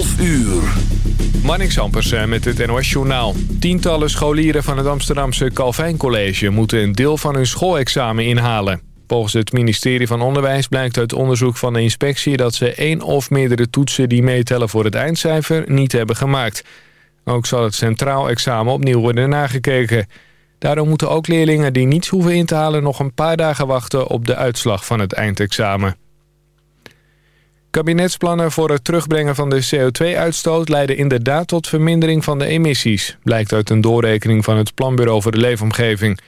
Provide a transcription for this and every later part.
12 uur. Met het NOS Journaal. Tientallen scholieren van het Amsterdamse Calvijn College... moeten een deel van hun schoolexamen inhalen. Volgens het ministerie van Onderwijs blijkt uit onderzoek van de inspectie... dat ze één of meerdere toetsen die meetellen voor het eindcijfer niet hebben gemaakt. Ook zal het centraal examen opnieuw worden nagekeken. Daarom moeten ook leerlingen die niets hoeven in te halen... nog een paar dagen wachten op de uitslag van het eindexamen. Kabinetsplannen voor het terugbrengen van de CO2-uitstoot... leiden inderdaad tot vermindering van de emissies... blijkt uit een doorrekening van het Planbureau voor de Leefomgeving.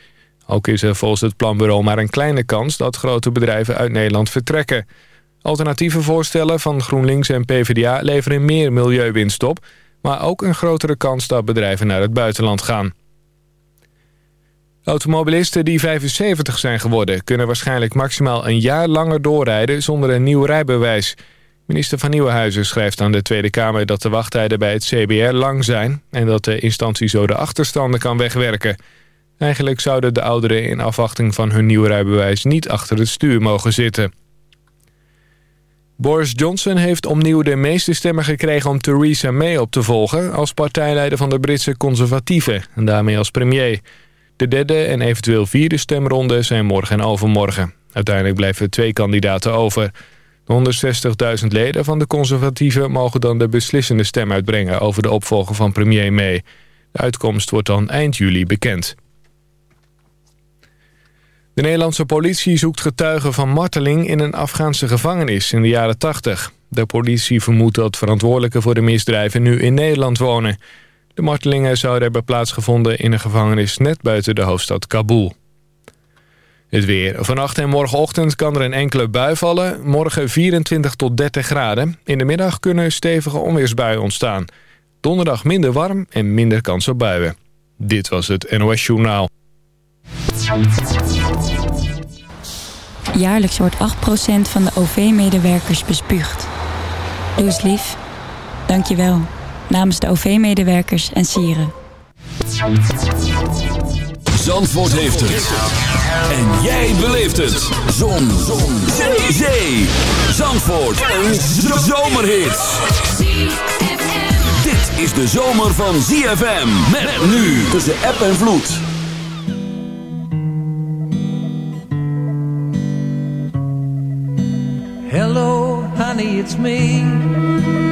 Ook is er volgens het planbureau maar een kleine kans... dat grote bedrijven uit Nederland vertrekken. Alternatieve voorstellen van GroenLinks en PvdA leveren meer milieuwinst op... maar ook een grotere kans dat bedrijven naar het buitenland gaan. Automobilisten die 75 zijn geworden... kunnen waarschijnlijk maximaal een jaar langer doorrijden zonder een nieuw rijbewijs. Minister van Nieuwenhuizen schrijft aan de Tweede Kamer... dat de wachttijden bij het CBR lang zijn... en dat de instantie zo de achterstanden kan wegwerken. Eigenlijk zouden de ouderen in afwachting van hun nieuw rijbewijs... niet achter het stuur mogen zitten. Boris Johnson heeft opnieuw de meeste stemmen gekregen om Theresa May op te volgen... als partijleider van de Britse conservatieven en daarmee als premier... De derde en eventueel vierde stemronde zijn morgen en overmorgen. Uiteindelijk blijven twee kandidaten over. De 160.000 leden van de conservatieven mogen dan de beslissende stem uitbrengen... over de opvolger van premier May. De uitkomst wordt dan eind juli bekend. De Nederlandse politie zoekt getuigen van marteling in een Afghaanse gevangenis in de jaren 80. De politie vermoedt dat verantwoordelijken voor de misdrijven nu in Nederland wonen... De martelingen zouden hebben plaatsgevonden in een gevangenis net buiten de hoofdstad Kabul. Het weer. Vannacht en morgenochtend kan er een enkele bui vallen. Morgen 24 tot 30 graden. In de middag kunnen stevige onweersbuien ontstaan. Donderdag minder warm en minder kans op buien. Dit was het NOS Journaal. Jaarlijks wordt 8% van de OV-medewerkers bespuugd. Doe eens lief. Dank je wel namens de OV-medewerkers en sieren. Zandvoort heeft het. En jij beleeft het. Zon. Zon. Zee. Zee. Zandvoort. Een zomerhit. Dit is de zomer van ZFM. Met nu tussen app en vloed. Hello, honey, it's me.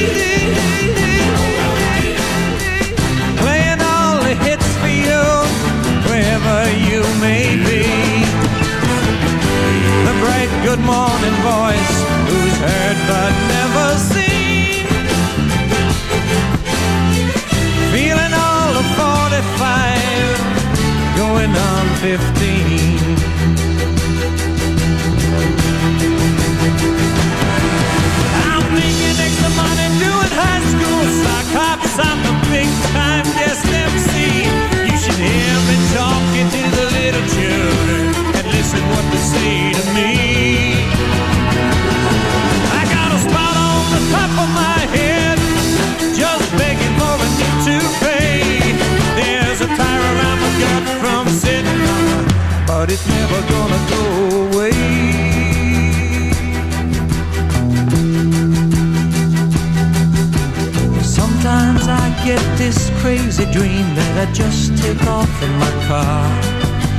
The bright good morning voice Who's heard but never seen. Feeling all of 45 Going on 15 I'm thinking extra money Doing high school sock I'm the big time guest MC You should hear me talking to the little children listen what they say to me. I got a spot on the top of my head, just begging for a new toupee. There's a tire around my gut from sitting but it's never gonna go away. Sometimes I get this crazy dream that I just take off in my car.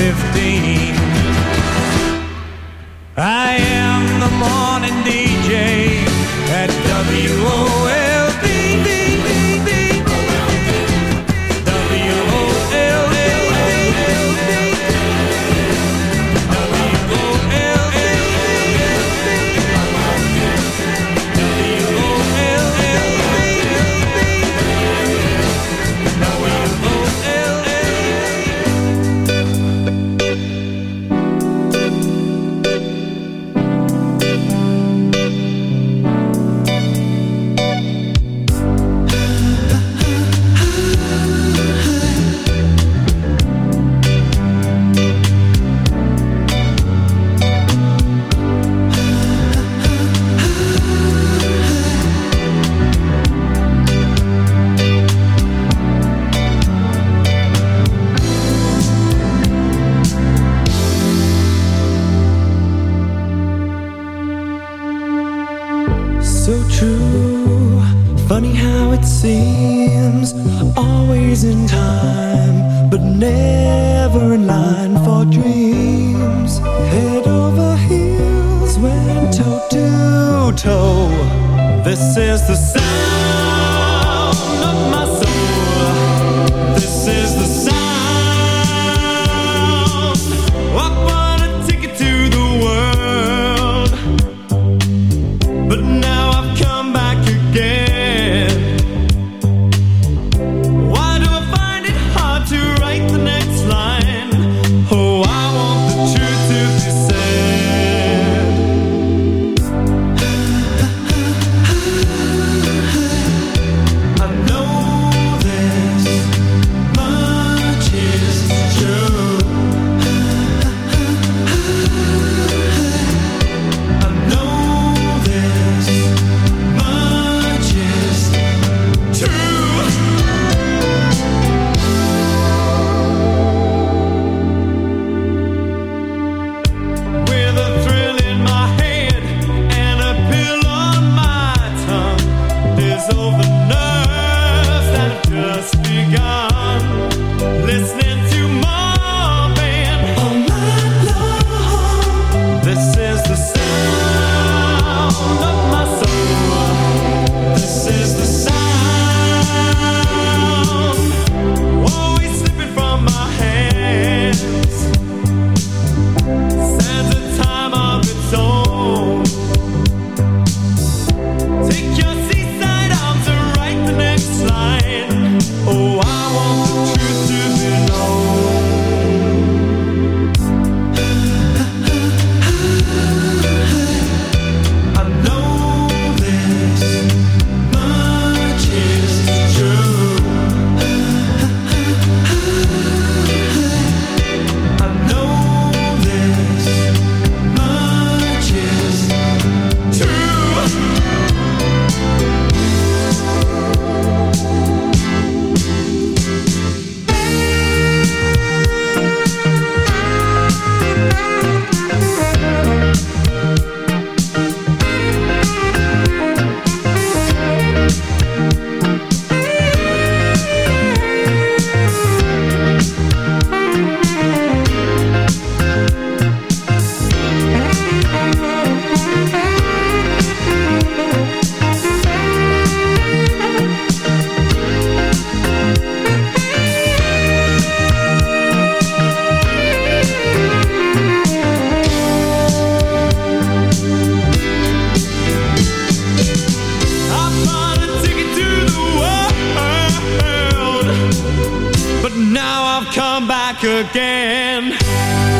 15. I am the morning DJ at WOLD. again.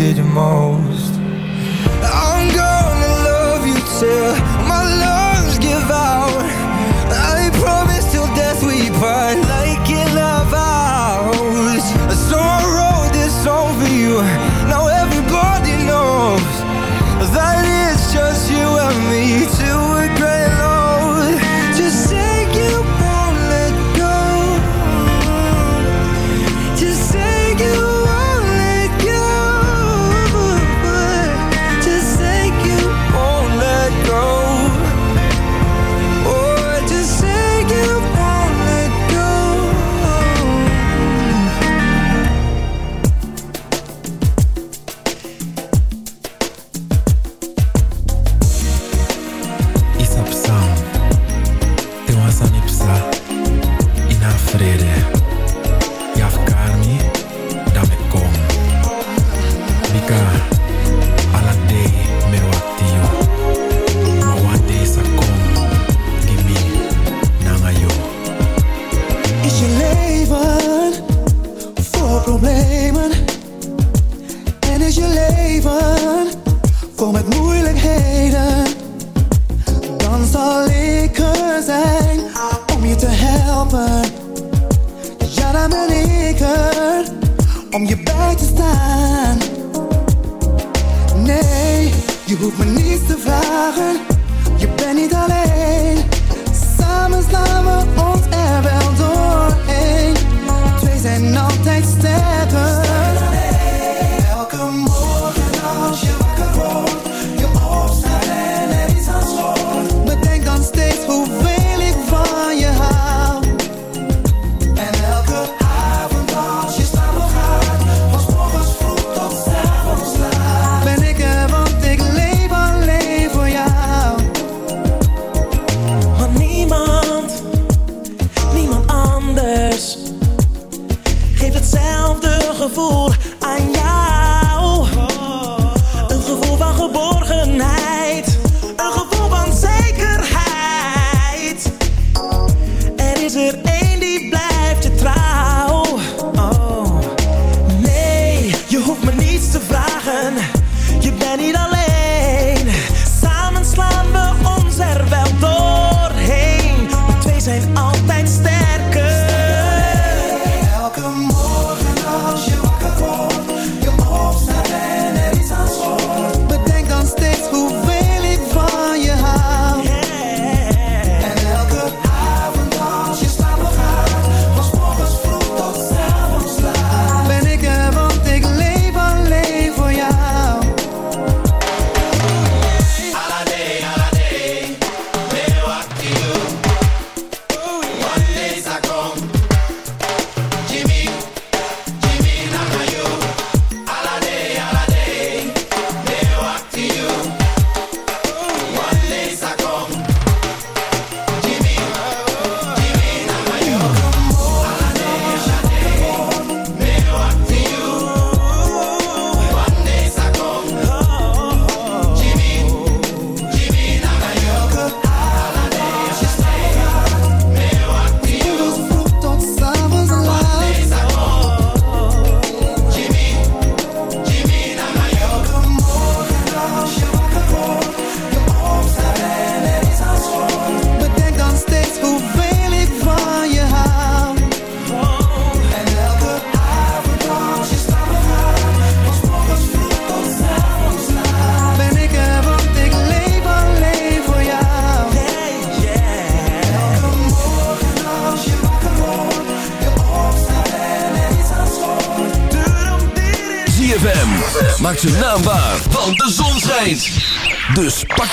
did you most? om je bij te staan. Nee, je hoeft me niets te vragen, je bent niet alleen. Samen slaan we ons er wel doorheen. Twee zijn altijd sterk.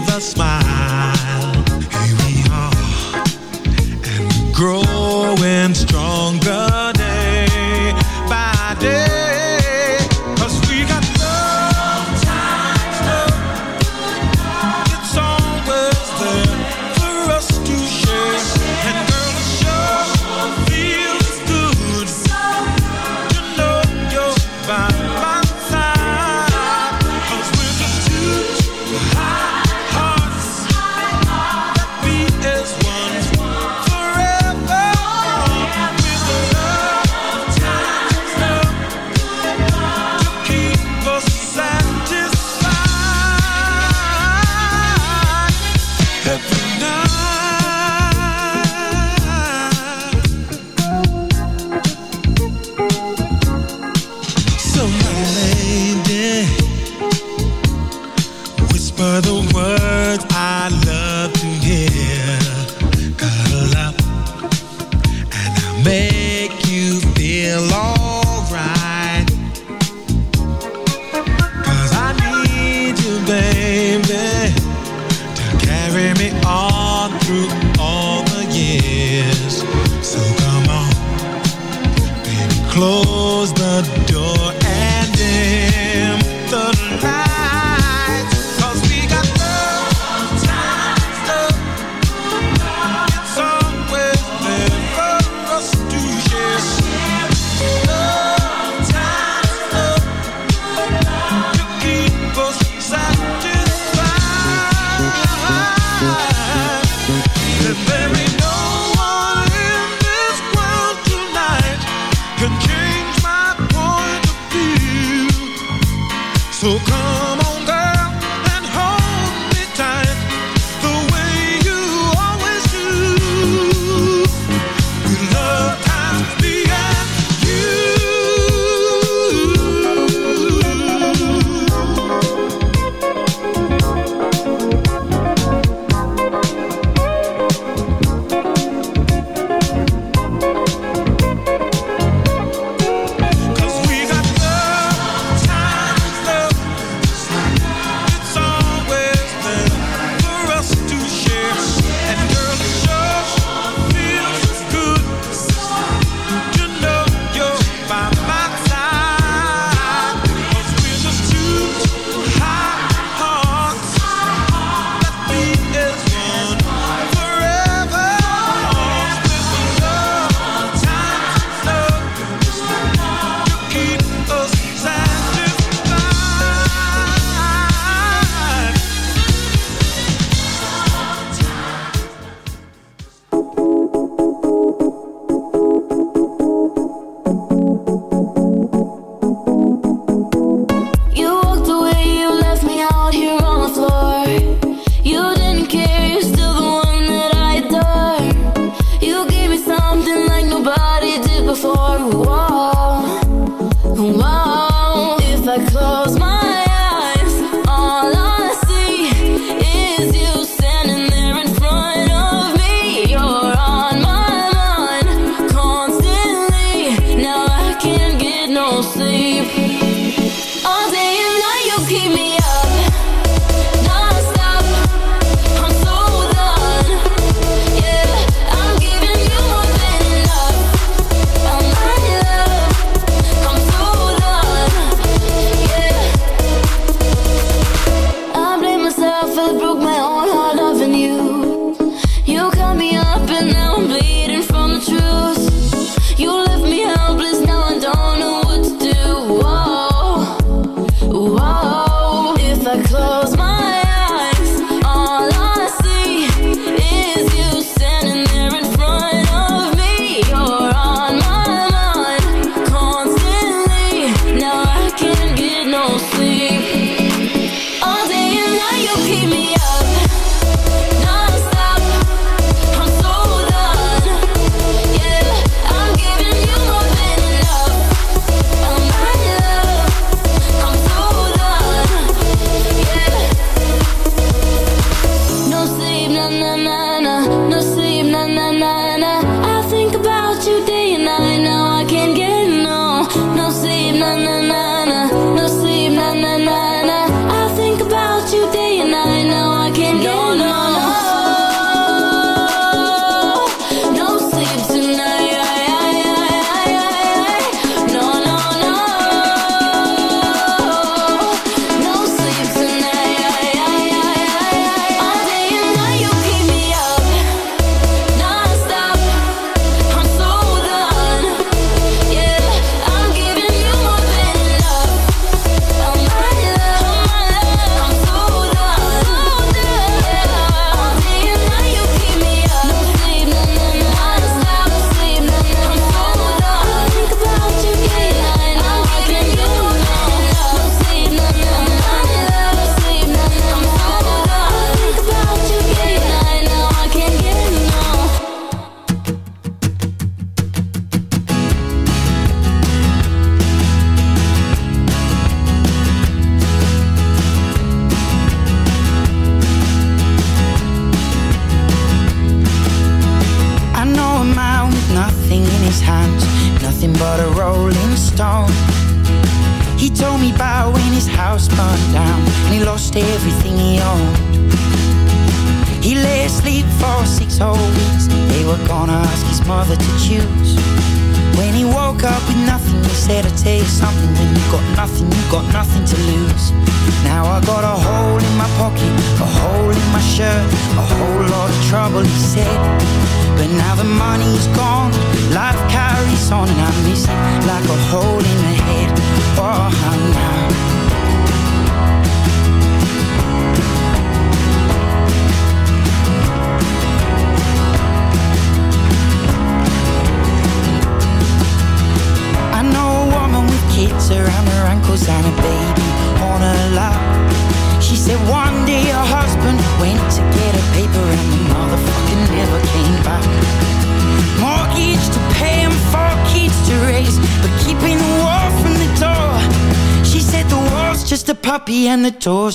with a smile. So come keep me up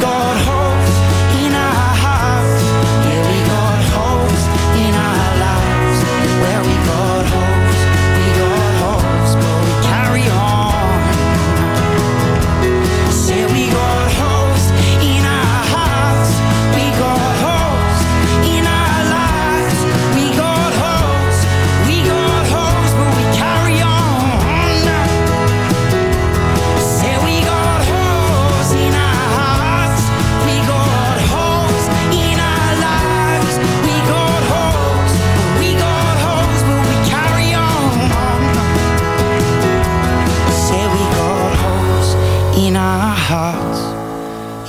Got holes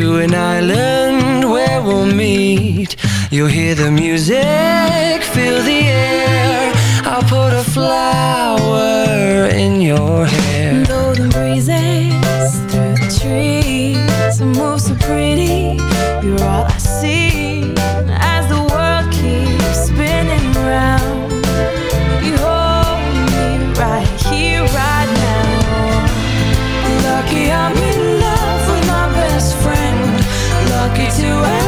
to an island where we'll meet. You'll hear the music, feel the air. I'll put a flower in your hair. Though the breezes through the trees, it moves so pretty. You're all to us.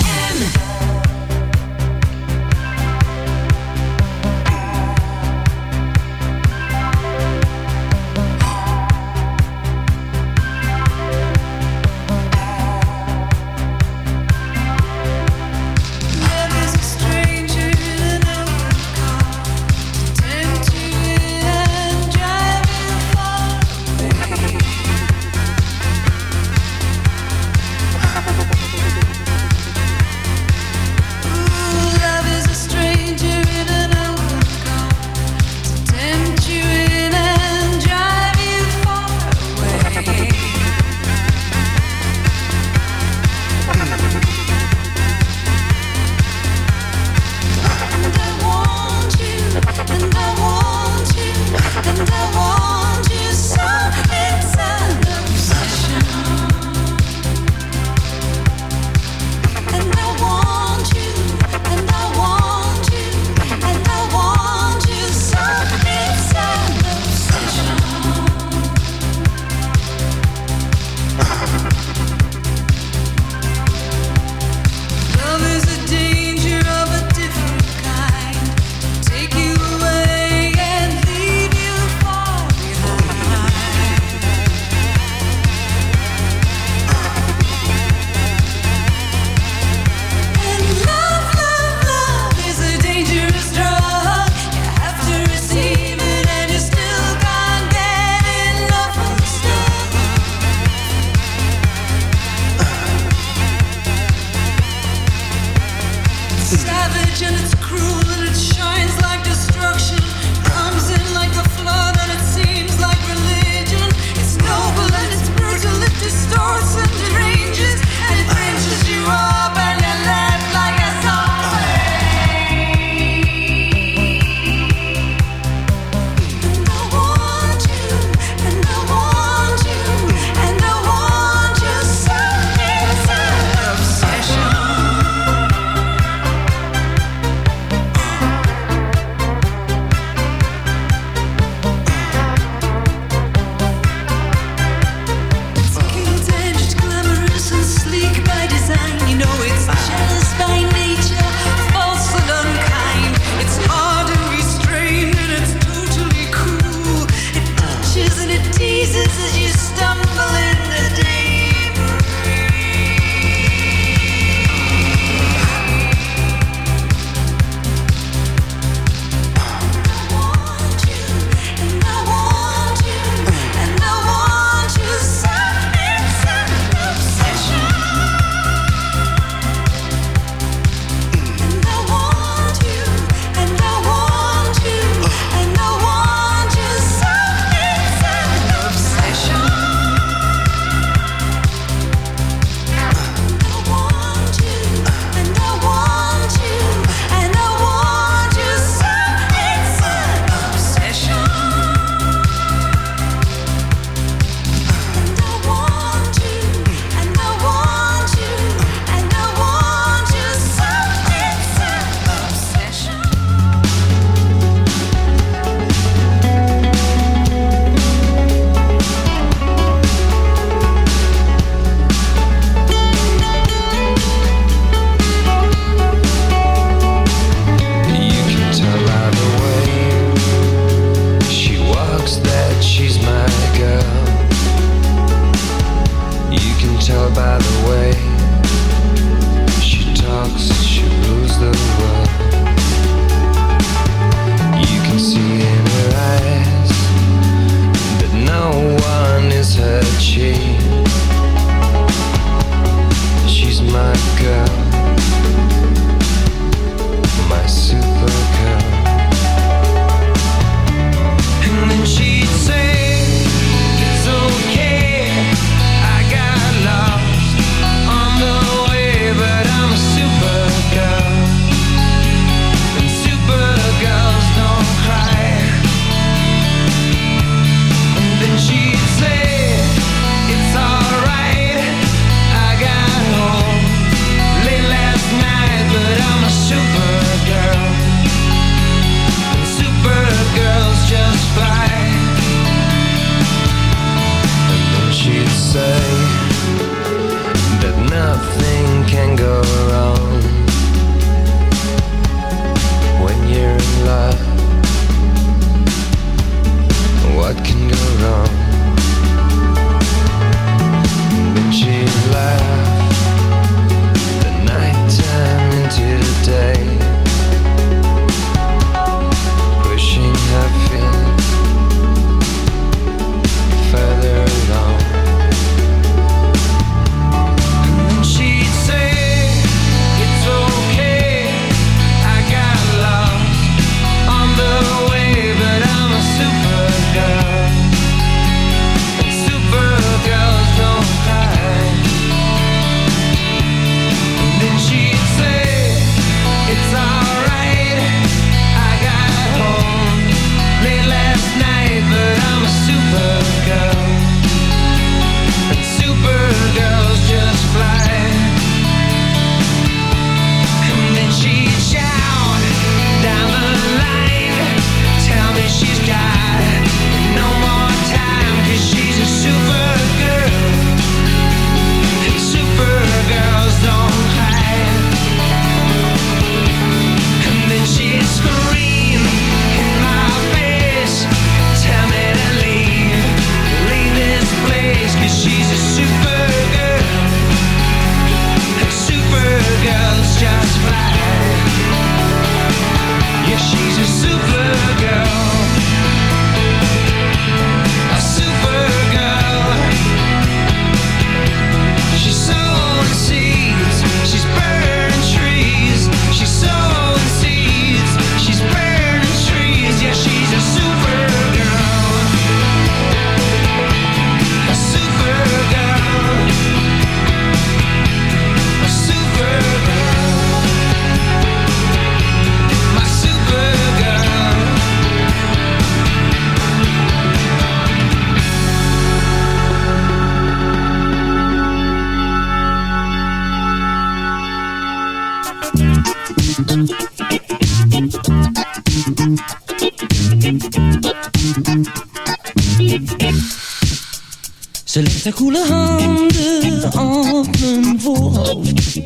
Ze legt haar koele handen op mijn voorhoofd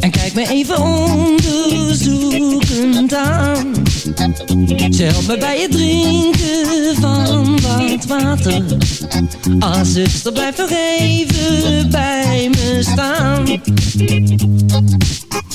En kijkt me even onderzoekend aan. Ze helpt me bij het drinken van wat water. Ah zuster blijf nog even bij me staan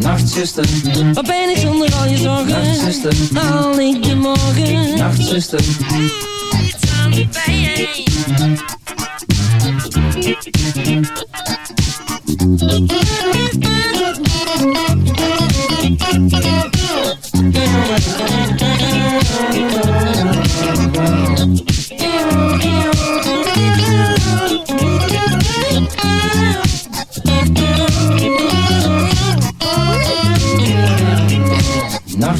Nachtzuster, wat ben ik zonder al je zorgen? Nachtzuster, haal ik de morgen? Nachtzuster, doe iets aan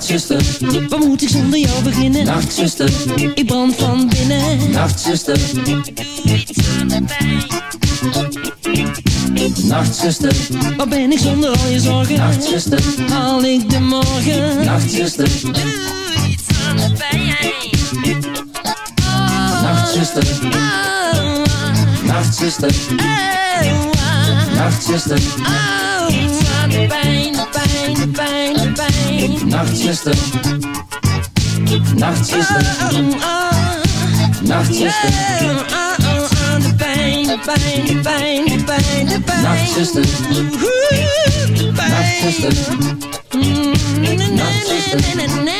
Nachtzuster, wat moet ik zonder jou beginnen? Nachtzuster, ik brand van binnen. Nachtzuster, aan de pijn. Nachtzuster, wat ben ik zonder al je zorgen? Nachtzuster, haal ik de morgen? Nachtzuster, doe iets aan de pijn. Nachtzuster, Nachtzuster, Nachtzuster, iets aan de pijn, pijn, de pijn, Nachtzuster, Nachtzuster, Nachtzuster, aan de pijn, de pijn, de pijn, de pijn, de pijn. Nachtzuster, Nachtzuster, Nachtzuster.